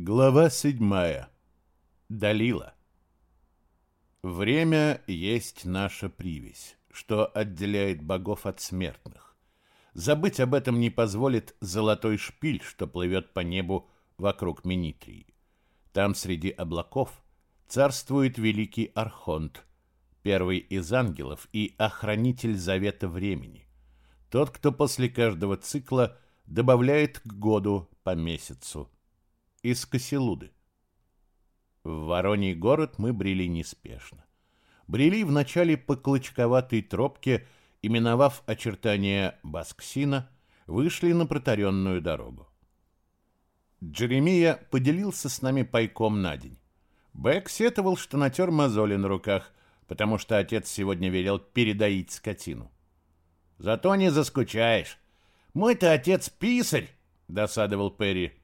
Глава седьмая. Далила. Время есть наша привязь, что отделяет богов от смертных. Забыть об этом не позволит золотой шпиль, что плывет по небу вокруг Минитрии. Там среди облаков царствует великий Архонт, первый из ангелов и охранитель завета времени. Тот, кто после каждого цикла добавляет к году по месяцу – из Косилуды. В Вороний город мы брели неспешно. Брели вначале по клочковатой тропке, именовав очертания Басксина, вышли на протаренную дорогу. Джеремия поделился с нами пайком на день. Бэк сетовал, что натер мозоли на руках, потому что отец сегодня велел передоить скотину. «Зато не заскучаешь. Мой-то отец писарь!» — досадовал Перри.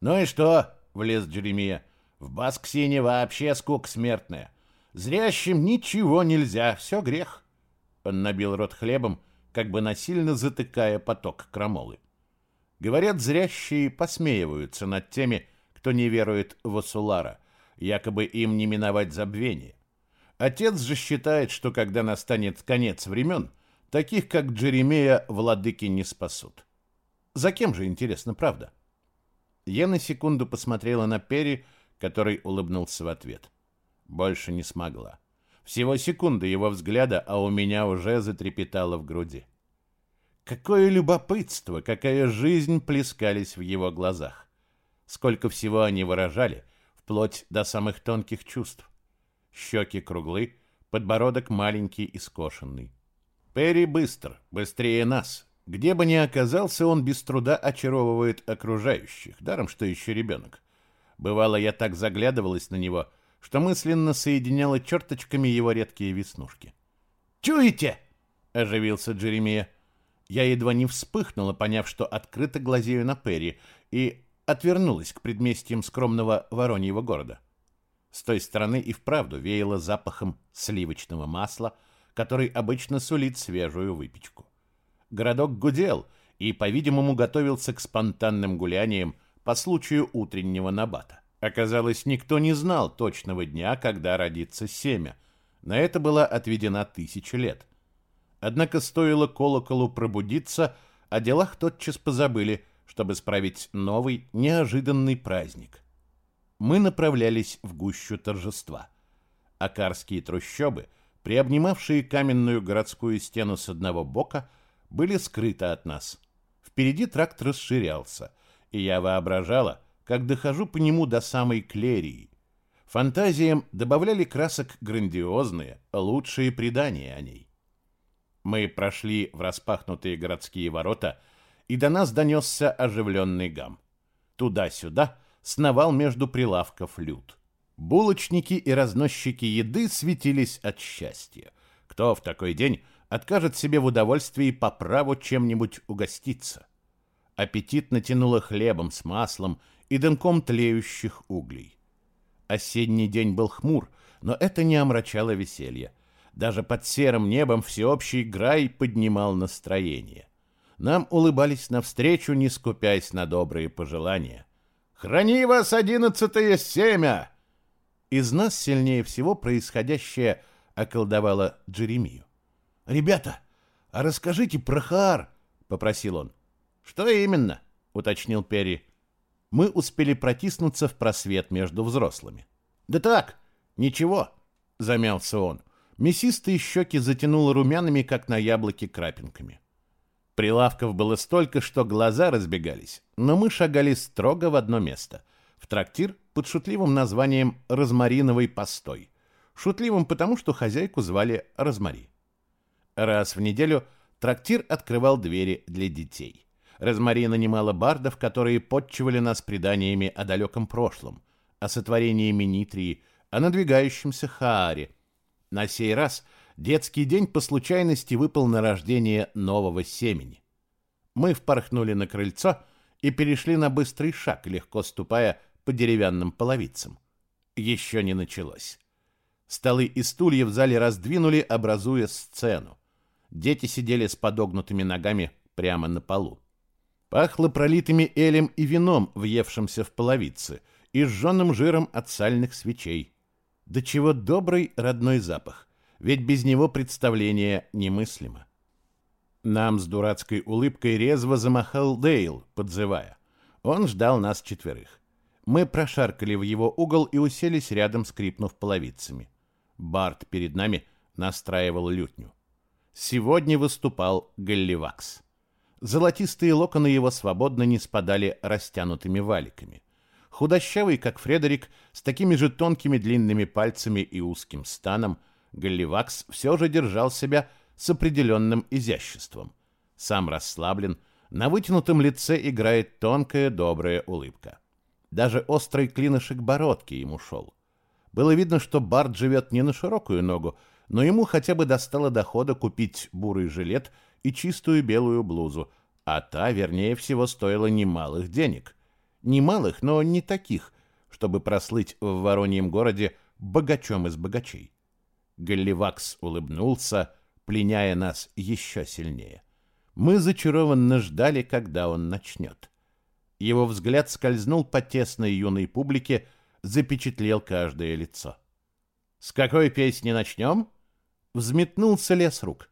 «Ну и что?» — влез Джеремия. «В Басксине вообще скука смертная. Зрящим ничего нельзя, все грех». Он набил рот хлебом, как бы насильно затыкая поток крамолы. Говорят, зрящие посмеиваются над теми, кто не верует в Асулара, якобы им не миновать забвение. Отец же считает, что когда настанет конец времен, таких, как Джеремея, владыки не спасут. За кем же, интересно, правда? — я на секунду посмотрела на Перри, который улыбнулся в ответ. Больше не смогла. Всего секунды его взгляда, а у меня уже затрепетало в груди. Какое любопытство, какая жизнь плескались в его глазах. Сколько всего они выражали, вплоть до самых тонких чувств. Щеки круглы, подбородок маленький и скошенный. Перри быстр, быстрее нас, где бы ни оказался, он без труда очаровывает окружающих, даром что еще ребенок. Бывало, я так заглядывалась на него, что мысленно соединяла черточками его редкие веснушки. «Чуете?» — оживился Джеремия. Я едва не вспыхнула, поняв, что открыто глазею на Перри, и отвернулась к предместьям скромного Вороньего города. С той стороны и вправду веяло запахом сливочного масла, который обычно сулит свежую выпечку. Городок гудел и, по-видимому, готовился к спонтанным гуляниям по случаю утреннего набата. Оказалось, никто не знал точного дня, когда родится семя. На это была отведена тысяча лет. Однако стоило колоколу пробудиться, о делах тотчас позабыли, чтобы справить новый, неожиданный праздник. Мы направлялись в гущу торжества. Акарские трущобы, приобнимавшие каменную городскую стену с одного бока, — были скрыты от нас. Впереди тракт расширялся, и я воображала, как дохожу по нему до самой Клерии. Фантазиям добавляли красок грандиозные, лучшие предания о ней. Мы прошли в распахнутые городские ворота, и до нас донесся оживленный гам. Туда-сюда сновал между прилавков люд. Булочники и разносчики еды светились от счастья. Кто в такой день откажет себе в удовольствии по праву чем-нибудь угоститься. Аппетит натянуло хлебом с маслом и дымком тлеющих углей. Осенний день был хмур, но это не омрачало веселье. Даже под серым небом всеобщий грай поднимал настроение. Нам улыбались навстречу, не скупясь на добрые пожелания. «Храни вас, одиннадцатое семя!» Из нас сильнее всего происходящее околдовало Джеремию. «Ребята, а расскажите про Хаар», — попросил он. «Что именно?» — уточнил Перри. Мы успели протиснуться в просвет между взрослыми. «Да так, ничего», — замялся он. Мясистые щеки затянуло румяными, как на яблоке, крапинками. Прилавков было столько, что глаза разбегались, но мы шагали строго в одно место — в трактир под шутливым названием «Розмариновый постой». Шутливым потому, что хозяйку звали Розмари. Раз в неделю трактир открывал двери для детей. Розмари нанимала бардов, которые подчивали нас преданиями о далеком прошлом, о сотворении Минитрии, о надвигающемся Хааре. На сей раз детский день по случайности выпал на рождение нового семени. Мы впорхнули на крыльцо и перешли на быстрый шаг, легко ступая по деревянным половицам. Еще не началось. Столы и стулья в зале раздвинули, образуя сцену. Дети сидели с подогнутыми ногами прямо на полу. Пахло пролитыми элем и вином, въевшимся в половицы, и сжженным жиром от сальных свечей. До чего добрый родной запах, ведь без него представление немыслимо. Нам с дурацкой улыбкой резво замахал Дейл, подзывая. Он ждал нас четверых. Мы прошаркали в его угол и уселись рядом, скрипнув половицами. Барт перед нами настраивал лютню. Сегодня выступал Галливакс. Золотистые локоны его свободно не спадали растянутыми валиками. Худощавый, как Фредерик, с такими же тонкими длинными пальцами и узким станом, Галливакс все же держал себя с определенным изяществом. Сам расслаблен, на вытянутом лице играет тонкая добрая улыбка. Даже острый клинышек бородки ему шел. Было видно, что Барт живет не на широкую ногу, но ему хотя бы достало дохода купить бурый жилет и чистую белую блузу, а та, вернее всего, стоила немалых денег. Немалых, но не таких, чтобы прослыть в Вороньем городе богачом из богачей. Галливакс улыбнулся, пленяя нас еще сильнее. Мы зачарованно ждали, когда он начнет. Его взгляд скользнул по тесной юной публике, запечатлел каждое лицо. «С какой песни начнем?» Взметнулся лес рук.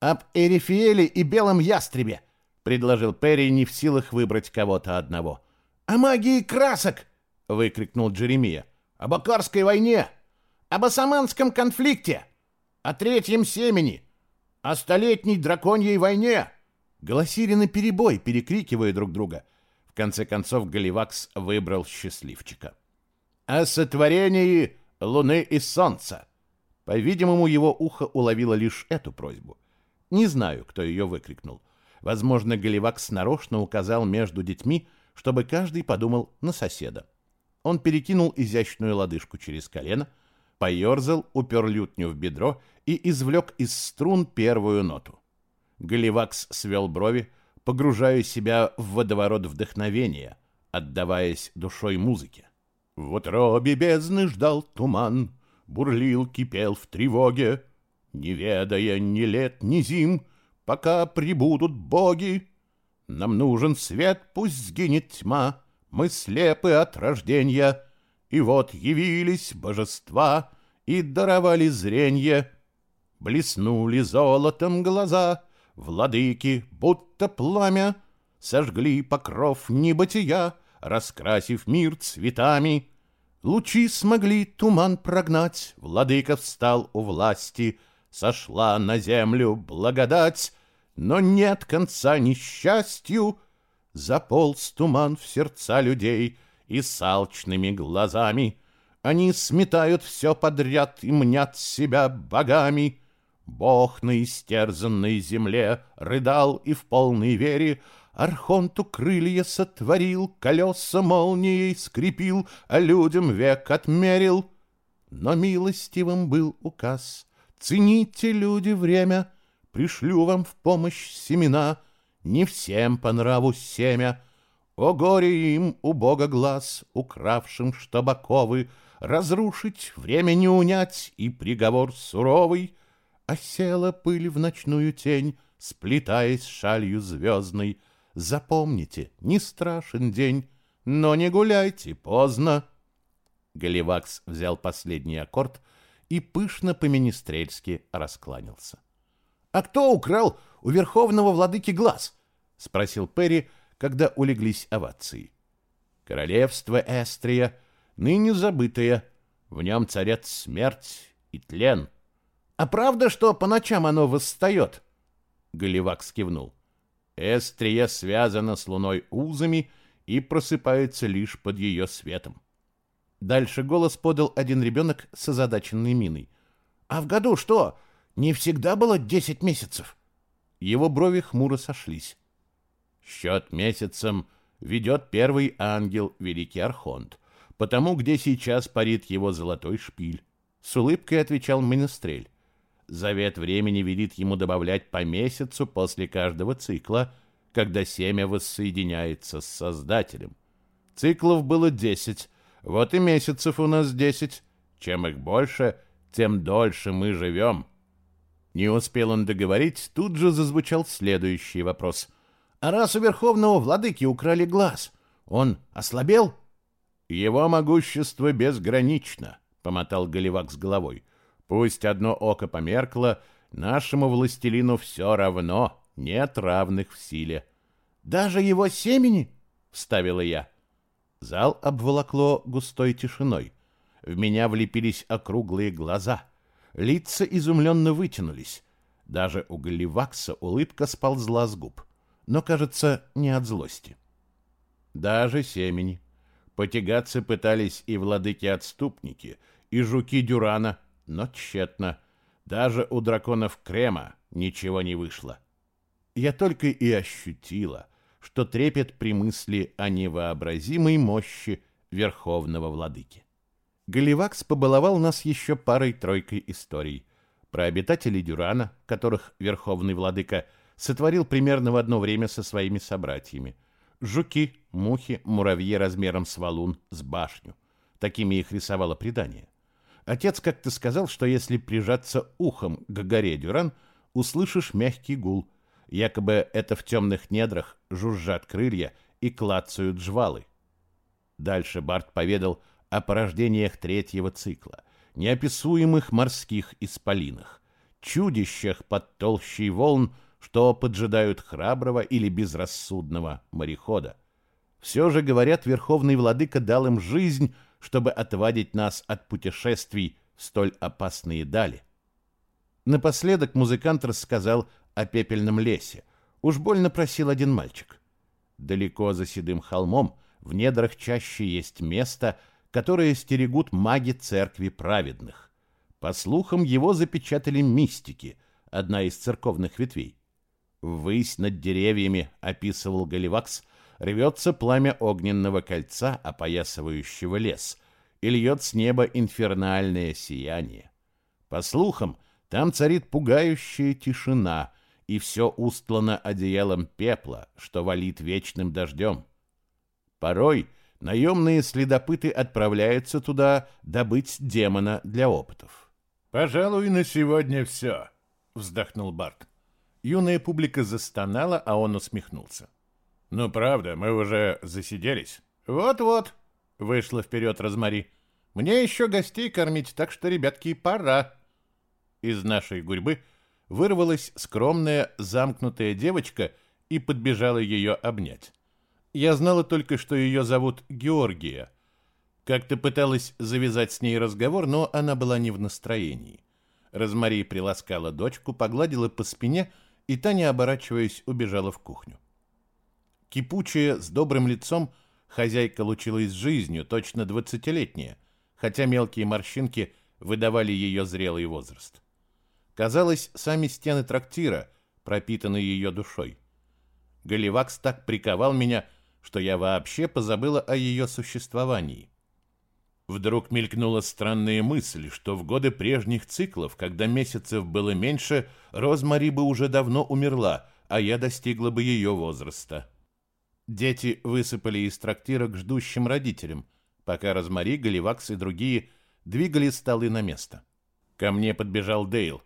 «Об Эрифиэле и Белом Ястребе!» — предложил Перри, не в силах выбрать кого-то одного. «О магии красок!» — выкрикнул Джеремия. «Об Акарской войне! Об османском конфликте! О третьем семени! О столетней драконьей войне!» Голосили на перебой, перекрикивая друг друга. В конце концов Галивакс выбрал счастливчика. «О сотворении луны и солнца!» По-видимому, его ухо уловило лишь эту просьбу. Не знаю, кто ее выкрикнул. Возможно, Галивакс нарочно указал между детьми, чтобы каждый подумал на соседа. Он перекинул изящную лодыжку через колено, поерзал, упер лютню в бедро и извлек из струн первую ноту. Галивакс свел брови, погружая себя в водоворот вдохновения, отдаваясь душой музыке. В утробе бездны ждал туман, бурлил, кипел в тревоге, не ведая ни лет, ни зим, пока прибудут боги. Нам нужен свет, пусть сгинет тьма, мы слепы от рождения, и вот явились божества и даровали зренье. Блеснули золотом глаза, владыки, будто пламя, сожгли покров небытия, раскрасив мир цветами. Лучи смогли туман прогнать, владыка встал у власти, сошла на землю благодать, но нет конца несчастью. Заполз туман в сердца людей и с алчными глазами. Они сметают все подряд и мнят себя богами. Бог на истерзанной земле рыдал и в полной вере Архонту крылья сотворил, колеса молнией скрепил, а людям век отмерил. Но милостивым был указ. Цените, люди, время, пришлю вам в помощь семена, не всем по нраву семя. О горе им, у бога глаз, укравшим штабаковы, разрушить, время не унять и приговор суровый. Осела пыль в ночную тень, сплетаясь шалью звездной, Запомните, не страшен день, но не гуляйте поздно. Галивакс взял последний аккорд и пышно по-министрельски раскланялся. «А кто украл у верховного владыки глаз?» — спросил Перри, когда улеглись овации. «Королевство Эстрия, ныне забытое, в нем царят смерть и тлен». «А правда, что по ночам оно восстает?» Галивакс кивнул. Эстрия связана с луной узами и просыпается лишь под ее светом. Дальше голос подал один ребенок с озадаченной миной. «А в году что? Не всегда было десять месяцев?» Его брови хмуро сошлись. «Счет месяцем ведет первый ангел, великий Архонт, потому где сейчас парит его золотой шпиль», — с улыбкой отвечал Менестрель. Завет времени велит ему добавлять по месяцу после каждого цикла, когда семя воссоединяется с Создателем. Циклов было десять, вот и месяцев у нас десять. Чем их больше, тем дольше мы живем. Не успел он договорить, тут же зазвучал следующий вопрос. «А раз у Верховного Владыки украли глаз, он ослабел?» Его могущество безгранично, помотал Галивак с головой. Пусть одно око померкло, нашему властелину все равно, нет равных в силе. Даже его семени? вставила я. Зал обволокло густой тишиной. В меня влепились округлые глаза. Лица изумленно вытянулись. Даже у Галивакса улыбка сползла с губ. Но, кажется, не от злости. Даже семени. Потягаться пытались и владыки-отступники, и жуки Дюрана, но тщетно. Даже у драконов Крема ничего не вышло. Я только и ощутила, что трепет при мысли о невообразимой мощи Верховного Владыки. Галивакс побаловал нас еще парой-тройкой историй про обитателей Дюрана, которых Верховный Владыка сотворил примерно в одно время со своими собратьями – Жуки, мухи, муравьи размером с валун, с башню. Такими их рисовало предание. Отец как-то сказал, что если прижаться ухом к горе Дюран, услышишь мягкий гул. Якобы это в темных недрах жужжат крылья и клацают жвалы. Дальше Барт поведал о порождениях третьего цикла, неописуемых морских исполинах, чудищах под толщей волн, что поджидают храброго или безрассудного морехода. Все же, говорят, Верховный Владыка дал им жизнь, чтобы отвадить нас от путешествий в столь опасные дали. Напоследок музыкант рассказал о пепельном лесе. Уж больно просил один мальчик. Далеко за седым холмом, в недрах чаще есть место, которое стерегут маги церкви праведных. По слухам, его запечатали мистики, одна из церковных ветвей. Ввысь над деревьями, описывал Галивакс, рвется пламя огненного кольца, опоясывающего лес, и льет с неба инфернальное сияние. По слухам, там царит пугающая тишина, и все устлано одеялом пепла, что валит вечным дождем. Порой наемные следопыты отправляются туда добыть демона для опытов. «Пожалуй, на сегодня все», — вздохнул Барт. Юная публика застонала, а он усмехнулся. «Ну, правда, мы уже засиделись». «Вот-вот», — вышла вперед Розмари. «Мне еще гостей кормить, так что, ребятки, пора». Из нашей гурьбы вырвалась скромная, замкнутая девочка и подбежала ее обнять. Я знала только, что ее зовут Георгия. Как-то пыталась завязать с ней разговор, но она была не в настроении. Розмари приласкала дочку, погладила по спине — и Таня, оборачиваясь, убежала в кухню. Кипучая, с добрым лицом, хозяйка лучилась жизнью, точно двадцатилетняя, хотя мелкие морщинки выдавали ее зрелый возраст. Казалось, сами стены трактира пропитаны ее душой. Галивакс так приковал меня, что я вообще позабыла о ее существовании. Вдруг мелькнула странная мысль, что в годы прежних циклов, когда месяцев было меньше, Розмари бы уже давно умерла, а я достигла бы ее возраста. Дети высыпали из трактира к ждущим родителям, пока Розмари, Галивакс и другие двигали столы на место. Ко мне подбежал Дейл.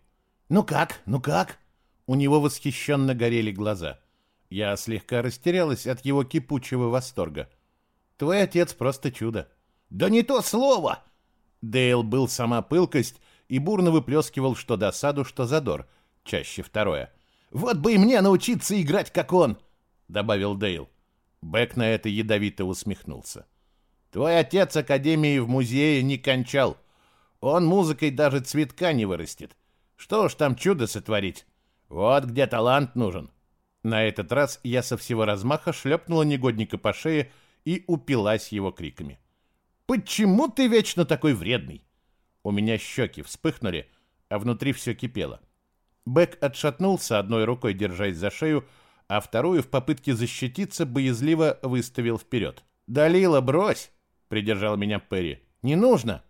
«Ну как? Ну как?» У него восхищенно горели глаза. Я слегка растерялась от его кипучего восторга. «Твой отец просто чудо». «Да не то слово!» Дейл был сама пылкость и бурно выплескивал что досаду, что задор, чаще второе. «Вот бы и мне научиться играть, как он!» — добавил Дейл. Бэк на это ядовито усмехнулся. «Твой отец Академии в музее не кончал. Он музыкой даже цветка не вырастет. Что уж там чудо сотворить? Вот где талант нужен». На этот раз я со всего размаха шлепнула негодника по шее и упилась его криками. Почему ты вечно такой вредный? У меня щеки вспыхнули, а внутри все кипело. Бэк отшатнулся, одной рукой держась за шею, а вторую в попытке защититься боязливо выставил вперед. «Далила, брось!» — придержал меня Перри. «Не нужно!»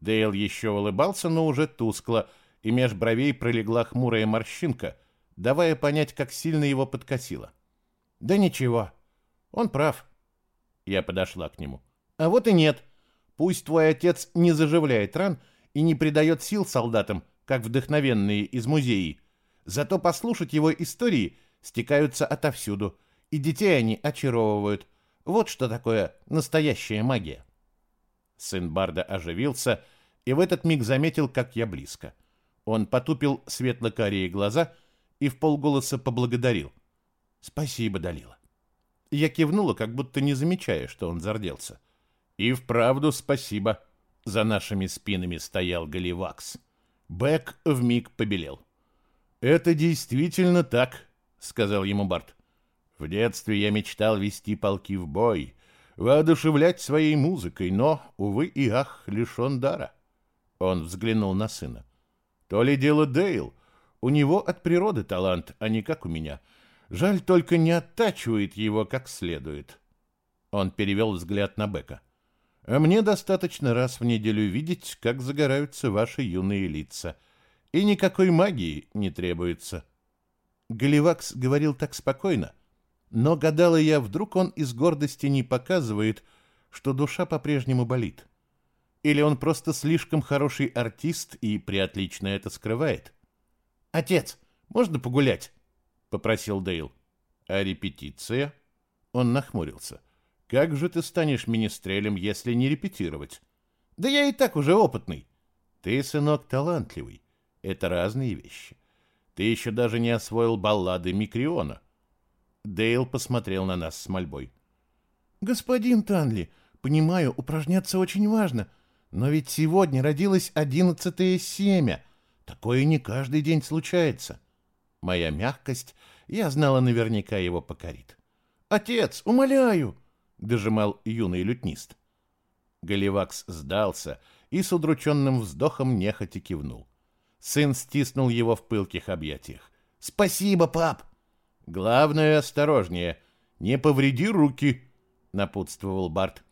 Дейл еще улыбался, но уже тускло, и меж бровей пролегла хмурая морщинка, давая понять, как сильно его подкосило. «Да ничего, он прав». Я подошла к нему. А вот и нет. Пусть твой отец не заживляет ран и не придает сил солдатам, как вдохновенные из музеи. Зато послушать его истории стекаются отовсюду, и детей они очаровывают. Вот что такое настоящая магия. Сын Барда оживился и в этот миг заметил, как я близко. Он потупил светло-карие глаза и в полголоса поблагодарил. «Спасибо, Далила». Я кивнула, как будто не замечая, что он зарделся. «И вправду спасибо». За нашими спинами стоял Галивакс. Бэк вмиг побелел. «Это действительно так», — сказал ему Барт. «В детстве я мечтал вести полки в бой, воодушевлять своей музыкой, но, увы и ах, лишен дара». Он взглянул на сына. «То ли дело Дейл. У него от природы талант, а не как у меня. Жаль, только не оттачивает его как следует». Он перевел взгляд на Бека. «А мне достаточно раз в неделю видеть, как загораются ваши юные лица» и никакой магии не требуется. Галивакс говорил так спокойно, но гадала я, вдруг он из гордости не показывает, что душа по-прежнему болит. Или он просто слишком хороший артист и приотлично это скрывает. «Отец, можно погулять?» — попросил Дейл. «А репетиция?» Он нахмурился. «Как же ты станешь министрелем, если не репетировать?» «Да я и так уже опытный». «Ты, сынок, талантливый. Это разные вещи. Ты еще даже не освоил баллады Микриона. Дейл посмотрел на нас с мольбой. Господин Танли, понимаю, упражняться очень важно, но ведь сегодня родилось одиннадцатое семя. Такое не каждый день случается. Моя мягкость, я знала, наверняка его покорит. Отец, умоляю, дожимал юный лютнист. Галивакс сдался и с удрученным вздохом нехотя кивнул. Сын стиснул его в пылких объятиях. «Спасибо, пап!» «Главное, осторожнее. Не повреди руки!» — напутствовал Барт.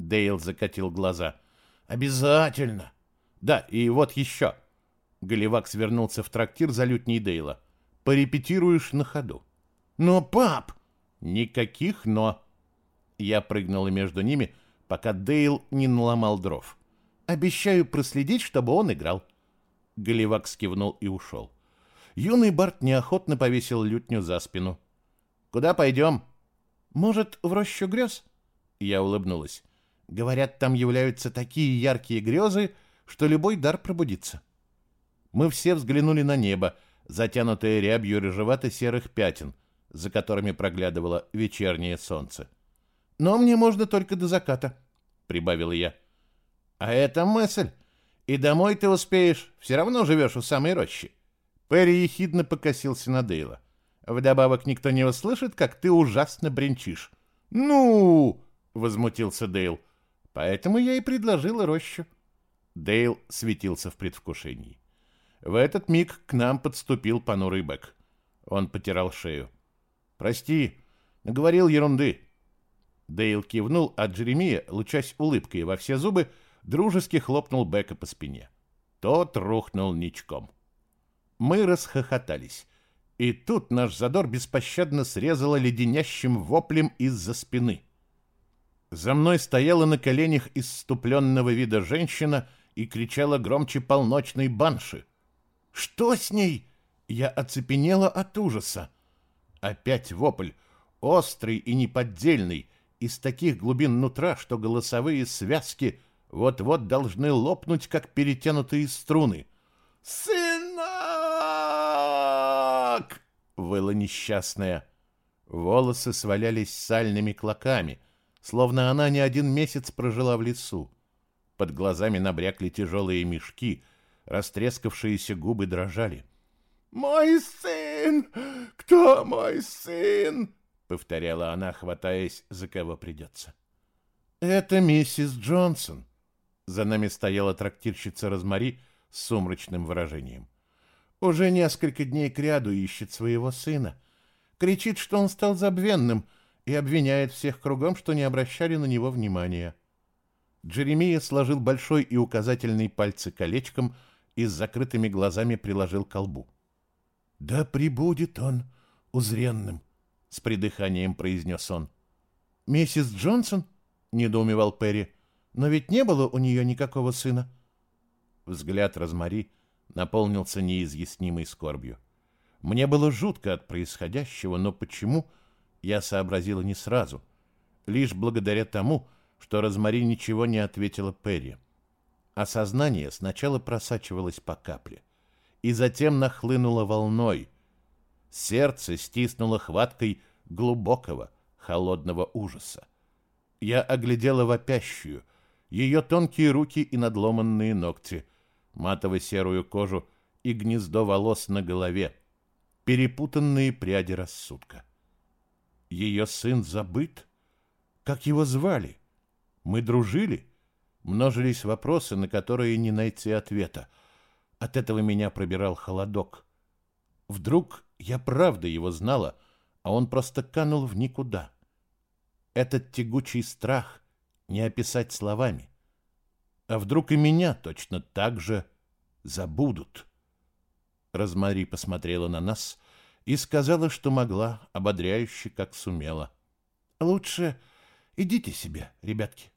Дейл закатил глаза. «Обязательно!» «Да, и вот еще!» Галивак свернулся в трактир за лютней Дейла. «Порепетируешь на ходу». «Но, пап!» «Никаких «но». Я прыгнула между ними, пока Дейл не наломал дров. «Обещаю проследить, чтобы он играл». Галивак скивнул и ушел. Юный Барт неохотно повесил лютню за спину. «Куда пойдем?» «Может, в рощу грез?» Я улыбнулась. «Говорят, там являются такие яркие грезы, что любой дар пробудится». Мы все взглянули на небо, затянутое рябью рыжевато-серых пятен, за которыми проглядывало вечернее солнце. «Но мне можно только до заката», — прибавила я. «А это мысль!» И домой ты успеешь, все равно живешь у самой рощи. Перри ехидно покосился на Дейла. Вдобавок никто не услышит, как ты ужасно бренчишь. «Ну!» — возмутился Дейл. «Поэтому я и предложила рощу». Дейл светился в предвкушении. В этот миг к нам подступил понурый Бэк. Он потирал шею. «Прости, наговорил ерунды». Дейл кивнул, а Джеремия, лучась улыбкой во все зубы, — дружески хлопнул Бека по спине. Тот рухнул ничком. Мы расхохотались. И тут наш задор беспощадно срезало леденящим воплем из-за спины. За мной стояла на коленях исступленного вида женщина и кричала громче полночной банши. «Что с ней?» Я оцепенела от ужаса. Опять вопль, острый и неподдельный, из таких глубин нутра, что голосовые связки — вот-вот должны лопнуть, как перетянутые струны. «Сынок!» — выла несчастная. Волосы свалялись сальными клоками, словно она не один месяц прожила в лесу. Под глазами набрякли тяжелые мешки, растрескавшиеся губы дрожали. «Мой сын! Кто мой сын?» — повторяла она, хватаясь за кого придется. «Это миссис Джонсон», за нами стояла трактирщица Розмари с сумрачным выражением. Уже несколько дней кряду ищет своего сына. Кричит, что он стал забвенным, и обвиняет всех кругом, что не обращали на него внимания. Джеремия сложил большой и указательный пальцы колечком и с закрытыми глазами приложил к колбу. «Да прибудет он узренным», — с придыханием произнес он. «Миссис Джонсон?» — недоумевал Перри. Но ведь не было у нее никакого сына. Взгляд Розмари наполнился неизъяснимой скорбью. Мне было жутко от происходящего, но почему, я сообразила не сразу. Лишь благодаря тому, что Розмари ничего не ответила Перри. Осознание сначала просачивалось по капле, и затем нахлынуло волной. Сердце стиснуло хваткой глубокого, холодного ужаса. Я оглядела вопящую, ее тонкие руки и надломанные ногти, матово-серую кожу и гнездо волос на голове, перепутанные пряди рассудка. Ее сын забыт? Как его звали? Мы дружили? Множились вопросы, на которые не найти ответа. От этого меня пробирал холодок. Вдруг я правда его знала, а он просто канул в никуда. Этот тягучий страх не описать словами. А вдруг и меня точно так же забудут? Розмари посмотрела на нас и сказала, что могла, ободряюще, как сумела. «Лучше идите себе, ребятки.